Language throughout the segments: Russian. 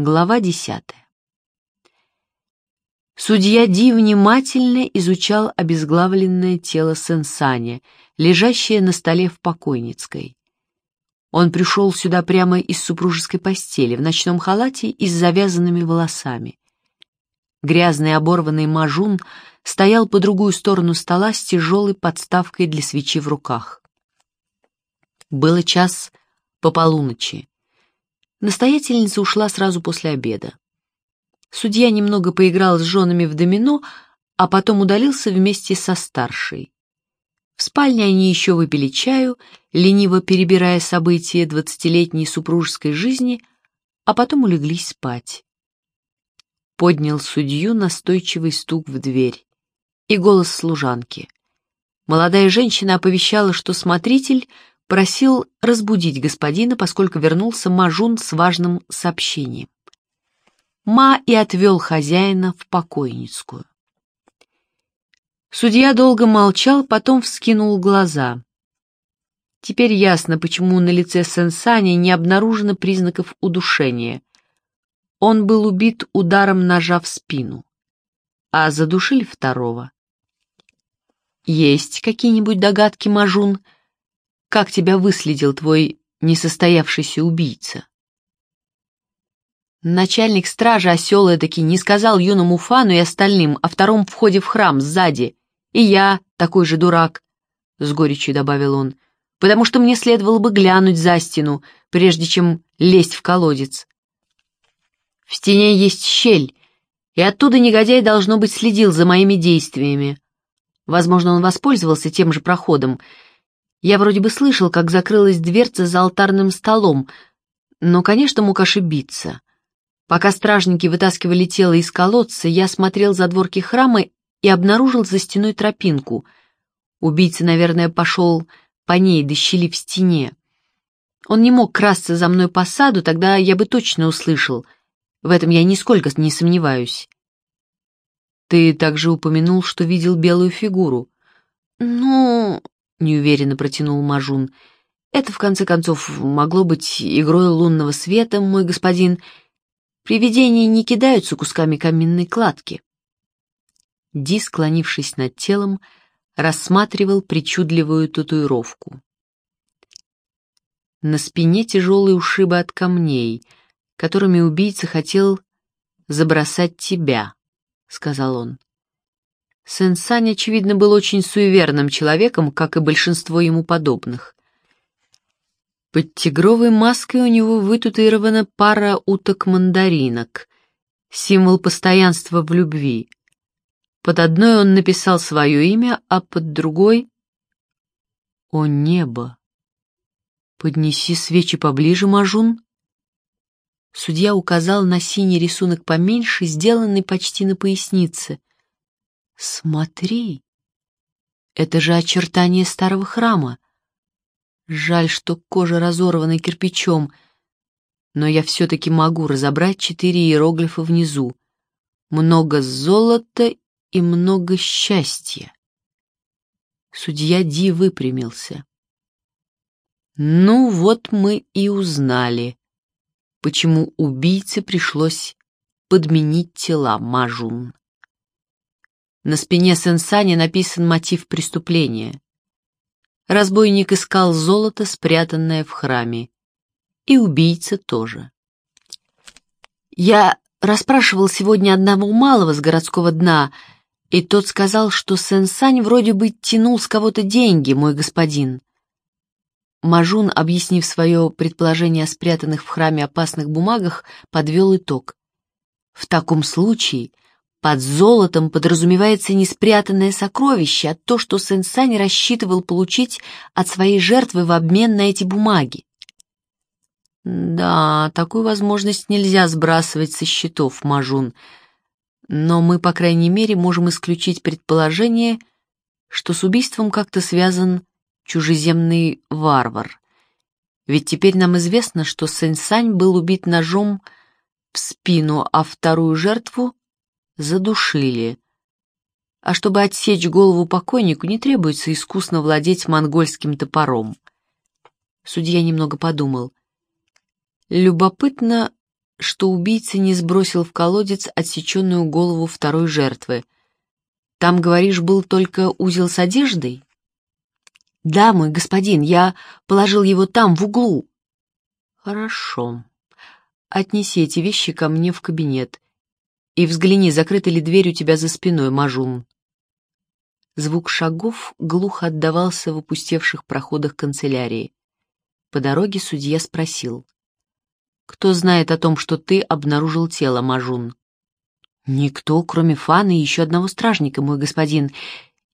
Глава десятая. Судья Ди внимательно изучал обезглавленное тело Сенсани, лежащее на столе в покойницкой. Он пришел сюда прямо из супружеской постели, в ночном халате и с завязанными волосами. Грязный оборванный мажун стоял по другую сторону стола с тяжелой подставкой для свечи в руках. Было час по полуночи. Настоятельница ушла сразу после обеда. Судья немного поиграл с женами в домино, а потом удалился вместе со старшей. В спальне они еще выпили чаю, лениво перебирая события двадцатилетней супружеской жизни, а потом улеглись спать. Поднял судью настойчивый стук в дверь и голос служанки. Молодая женщина оповещала, что смотритель просил разбудить господина, поскольку вернулся Мажун с важным сообщением. Ма и отвел хозяина в покойницкую. Судья долго молчал, потом вскинул глаза. Теперь ясно, почему на лице Сенсани не обнаружено признаков удушения. Он был убит ударом ножа в спину, а задушили второго. «Есть какие-нибудь догадки, Мажун? Как тебя выследил твой несостоявшийся убийца?» Начальник стражи осел эдакий не сказал юному Фану и остальным о втором входе в храм сзади. И я такой же дурак, — с горечью добавил он, — потому что мне следовало бы глянуть за стену, прежде чем лезть в колодец. В стене есть щель, и оттуда негодяй, должно быть, следил за моими действиями. Возможно, он воспользовался тем же проходом. Я вроде бы слышал, как закрылась дверца за алтарным столом, но, конечно, мог ошибиться. Пока стражники вытаскивали тело из колодца, я смотрел за дворки храма и обнаружил за стеной тропинку. Убийца, наверное, пошел по ней до щели в стене. Он не мог красться за мной по саду, тогда я бы точно услышал. В этом я нисколько не сомневаюсь. Ты также упомянул, что видел белую фигуру. Ну, неуверенно протянул Мажун. Это, в конце концов, могло быть игрой лунного света, мой господин, — Привидения не кидаются кусками каменной кладки. Ди, склонившись над телом, рассматривал причудливую татуировку. На спине тяжелые ушибы от камней, которыми убийца хотел забросать тебя, — сказал он. Сен-Сань, очевидно, был очень суеверным человеком, как и большинство ему подобных. Под тигровой маской у него вытатуирована пара уток-мандаринок, символ постоянства в любви. Под одной он написал свое имя, а под другой — «О небо! Поднеси свечи поближе, Мажун!» Судья указал на синий рисунок поменьше, сделанный почти на пояснице. «Смотри! Это же очертание старого храма!» Жаль, что кожа разорвана кирпичом, но я все-таки могу разобрать четыре иероглифа внизу. Много золота и много счастья. Судья Ди выпрямился. Ну вот мы и узнали, почему убийце пришлось подменить тела Мажун. На спине Сенсани написан мотив преступления. Разбойник искал золото, спрятанное в храме. И убийца тоже. Я расспрашивал сегодня одного малого с городского дна, и тот сказал, что Сен-Сань вроде бы тянул с кого-то деньги, мой господин. Мажун, объяснив свое предположение о спрятанных в храме опасных бумагах, подвел итог. В таком случае под золотом подразумевается не спрятанное сокровище, а то, что Сенсань рассчитывал получить от своей жертвы в обмен на эти бумаги. Да, такую возможность нельзя сбрасывать со счетов, Мажун. Но мы, по крайней мере, можем исключить предположение, что с убийством как-то связан чужеземный варвар. Ведь теперь нам известно, что Сэнь-Сань был убит ножом в спину, а вторую жертву задушили. А чтобы отсечь голову покойнику, не требуется искусно владеть монгольским топором. Судья немного подумал. Любопытно, что убийца не сбросил в колодец отсеченную голову второй жертвы. Там, говоришь, был только узел с одеждой? Да, мой господин, я положил его там, в углу. Хорошо. Отнеси эти вещи ко мне в кабинет и взгляни, закрыта ли дверь у тебя за спиной, Мажун. Звук шагов глухо отдавался в опустевших проходах канцелярии. По дороге судья спросил. «Кто знает о том, что ты обнаружил тело, Мажун?» «Никто, кроме Фаны и еще одного стражника, мой господин.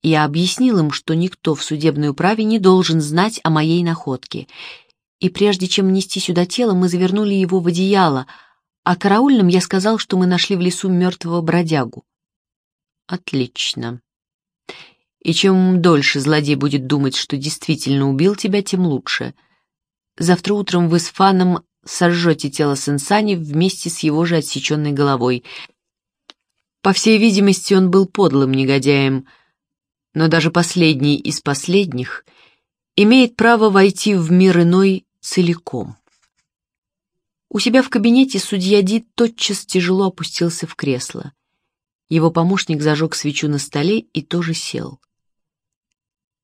Я объяснил им, что никто в судебной управе не должен знать о моей находке. И прежде чем нести сюда тело, мы завернули его в одеяло, а караульным я сказал, что мы нашли в лесу мертвого бродягу». «Отлично», и чем дольше злодей будет думать, что действительно убил тебя, тем лучше. Завтра утром вы с Фаном сожжете тело Сенсани вместе с его же отсеченной головой. По всей видимости, он был подлым негодяем, но даже последний из последних имеет право войти в мир иной целиком. У себя в кабинете судья Ди тотчас тяжело опустился в кресло. Его помощник зажег свечу на столе и тоже сел.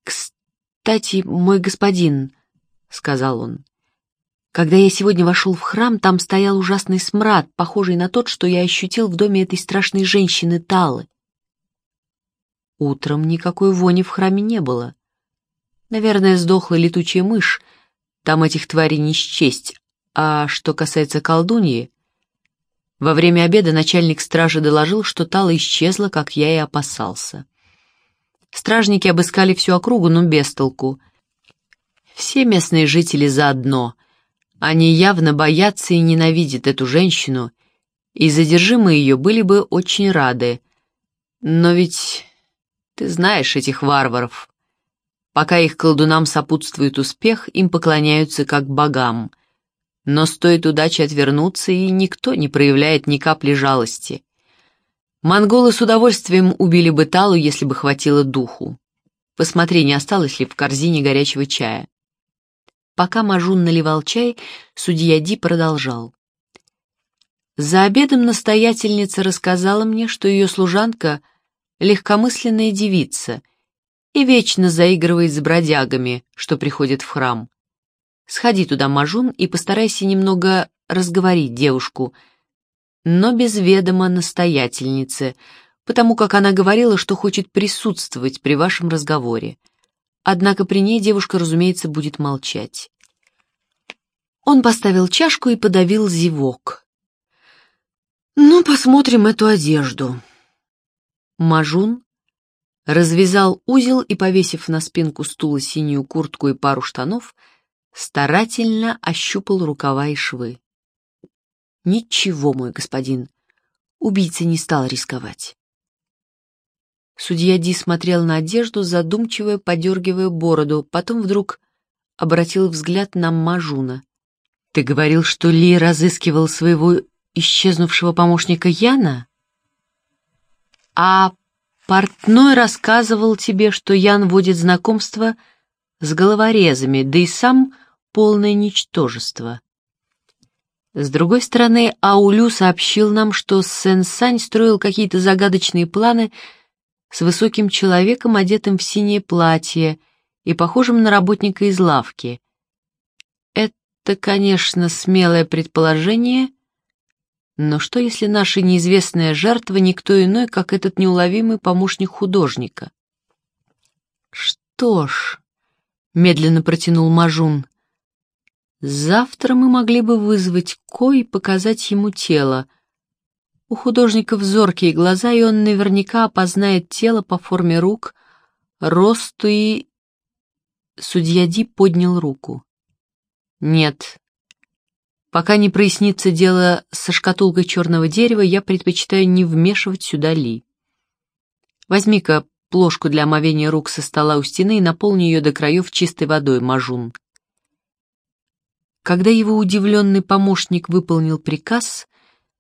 «Кстати, мой господин», — сказал он, — «когда я сегодня вошел в храм, там стоял ужасный смрад, похожий на тот, что я ощутил в доме этой страшной женщины Талы. Утром никакой вони в храме не было. Наверное, сдохла летучая мышь, там этих тварей не счесть. А что касается колдуньи, во время обеда начальник стражи доложил, что Тала исчезла, как я и опасался. Стражники обыскали всю округу, но без толку. Все местные жители заодно. Они явно боятся и ненавидят эту женщину, и задержимые ее были бы очень рады. Но ведь ты знаешь этих варваров. Пока их колдунам сопутствует успех, им поклоняются как богам. Но стоит удаче отвернуться, и никто не проявляет ни капли жалости. Монголы с удовольствием убили бы Талу, если бы хватило духу. Посмотри, не осталось ли в корзине горячего чая. Пока Мажун наливал чай, судья Ди продолжал. За обедом настоятельница рассказала мне, что ее служанка — легкомысленная девица и вечно заигрывает с бродягами, что приходят в храм. Сходи туда, Мажун, и постарайся немного разговорить девушку — но без ведома настоятельницы, потому как она говорила, что хочет присутствовать при вашем разговоре. Однако при ней девушка, разумеется, будет молчать. Он поставил чашку и подавил зевок. «Ну, посмотрим эту одежду». Мажун развязал узел и, повесив на спинку стула синюю куртку и пару штанов, старательно ощупал рукава и швы. Ничего, мой господин. Убийца не стал рисковать. Судья Ди смотрел на одежду, задумчиво подергивая бороду, потом вдруг обратил взгляд на Мажуна. «Ты говорил, что Ли разыскивал своего исчезнувшего помощника Яна?» «А портной рассказывал тебе, что Ян водит знакомство с головорезами, да и сам полное ничтожество. С другой стороны, Аулю сообщил нам, что Сен-Сань строил какие-то загадочные планы с высоким человеком, одетым в синее платье и похожим на работника из лавки. Это, конечно, смелое предположение, но что, если наша неизвестная жертва никто иной, как этот неуловимый помощник художника? Что ж, медленно протянул Мажун, Завтра мы могли бы вызвать Ко и показать ему тело. У художника взоркие глаза, и он наверняка опознает тело по форме рук, росту и... Судья Ди поднял руку. Нет. Пока не прояснится дело со шкатулкой черного дерева, я предпочитаю не вмешивать сюда Ли. Возьми-ка плошку для омовения рук со стола у стены и наполни ее до краев чистой водой, Мажун. Когда его удивленный помощник выполнил приказ,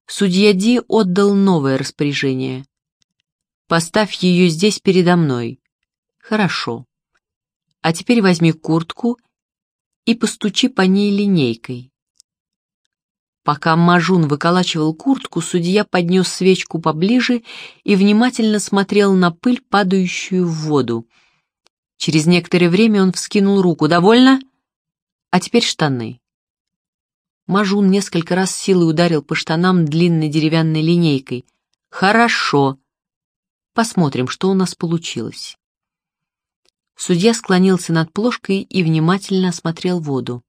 судья Ди отдал новое распоряжение. «Поставь ее здесь передо мной». «Хорошо. А теперь возьми куртку и постучи по ней линейкой». Пока Мажун выколачивал куртку, судья поднес свечку поближе и внимательно смотрел на пыль, падающую в воду. Через некоторое время он вскинул руку. «Довольно? А теперь штаны». Мажун несколько раз силой ударил по штанам длинной деревянной линейкой. «Хорошо. Посмотрим, что у нас получилось». Судья склонился над плошкой и внимательно осмотрел воду.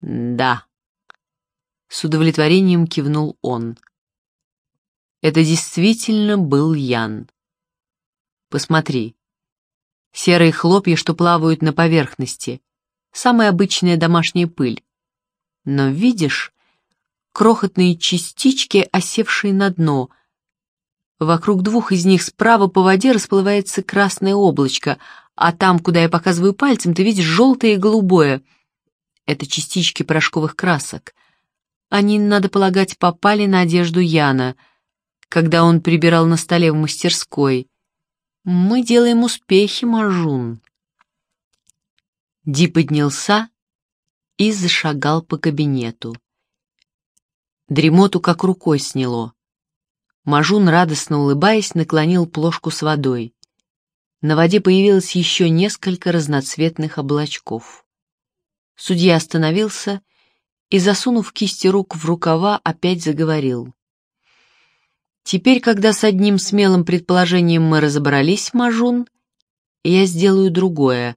«Да», с удовлетворением кивнул он. Это действительно был Ян. Посмотри. Серые хлопья, что плавают на поверхности. Самая обычная домашняя пыль. Но видишь, крохотные частички, осевшие на дно. Вокруг двух из них справа по воде расплывается красное облачко, а там, куда я показываю пальцем, ты видишь желтое и голубое. Это частички порошковых красок — они, надо полагать, попали на одежду Яна, когда он прибирал на столе в мастерской. Мы делаем успехи, Мажун. Ди поднялся и зашагал по кабинету. Дремоту как рукой сняло. Мажун, радостно улыбаясь, наклонил плошку с водой. На воде появилось еще несколько разноцветных облачков. Судья остановился и, засунув кисти рук в рукава, опять заговорил. «Теперь, когда с одним смелым предположением мы разобрались, Мажун, я сделаю другое,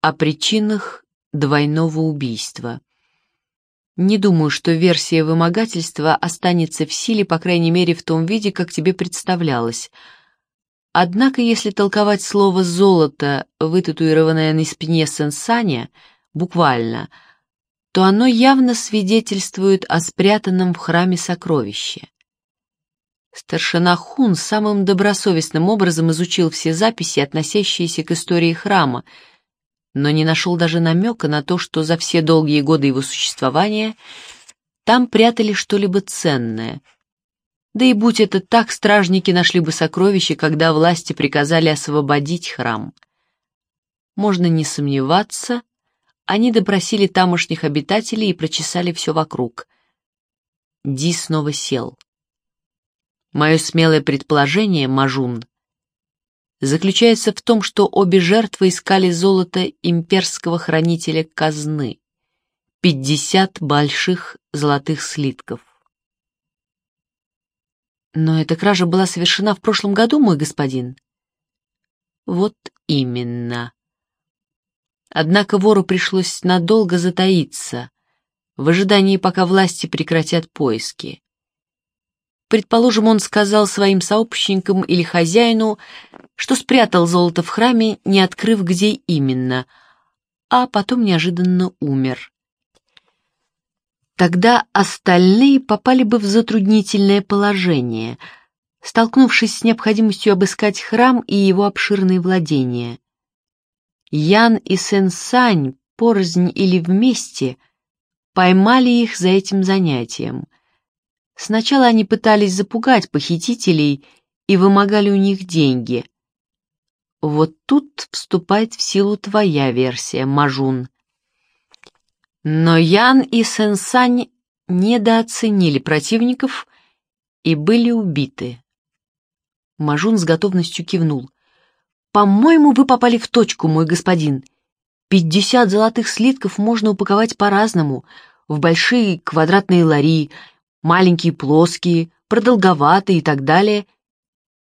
о причинах двойного убийства. Не думаю, что версия вымогательства останется в силе, по крайней мере, в том виде, как тебе представлялось. Однако, если толковать слово «золото», вытатуированное на спине Сенсаня, буквально — то оно явно свидетельствует о спрятанном в храме сокровище. Старшина Хун самым добросовестным образом изучил все записи, относящиеся к истории храма, но не нашел даже намека на то, что за все долгие годы его существования там прятали что-либо ценное. Да и будь это так, стражники нашли бы сокровища, когда власти приказали освободить храм. Можно не сомневаться, они допросили тамошних обитателей и прочесали все вокруг. Ди снова сел. Мое смелое предположение, Мажун, заключается в том, что обе жертвы искали золото имперского хранителя казны. Пятьдесят больших золотых слитков. Но эта кража была совершена в прошлом году, мой господин. Вот именно. Однако вору пришлось надолго затаиться, в ожидании, пока власти прекратят поиски. Предположим, он сказал своим сообщникам или хозяину, что спрятал золото в храме, не открыв, где именно, а потом неожиданно умер. Тогда остальные попали бы в затруднительное положение, столкнувшись с необходимостью обыскать храм и его обширные владения. Ян и Сен-Сань, порознь или вместе, поймали их за этим занятием. Сначала они пытались запугать похитителей и вымогали у них деньги. Вот тут вступает в силу твоя версия, Мажун. Но Ян и Сен-Сань недооценили противников и были убиты. Мажун с готовностью кивнул. «По-моему, вы попали в точку, мой господин. Пятьдесят золотых слитков можно упаковать по-разному. В большие квадратные лари, маленькие плоские, продолговатые и так далее.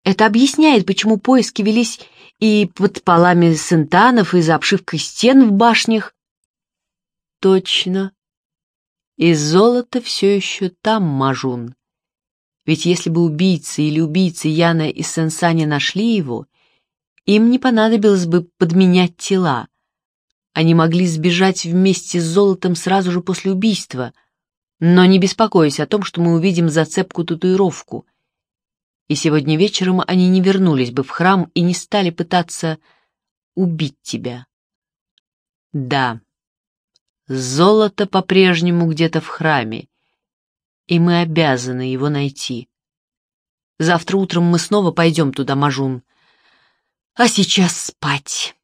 Это объясняет, почему поиски велись и под полами сентанов, и за обшивкой стен в башнях. Точно. И золото все еще там, Мажун. Ведь если бы убийцы или убийцы Яна и Сенсани нашли его, им не понадобилось бы подменять тела. Они могли сбежать вместе с золотом сразу же после убийства, но не беспокоясь о том, что мы увидим зацепку-татуировку. И сегодня вечером они не вернулись бы в храм и не стали пытаться убить тебя. Да, золото по-прежнему где-то в храме, и мы обязаны его найти. Завтра утром мы снова пойдем туда, Мажун. А сейчас спать.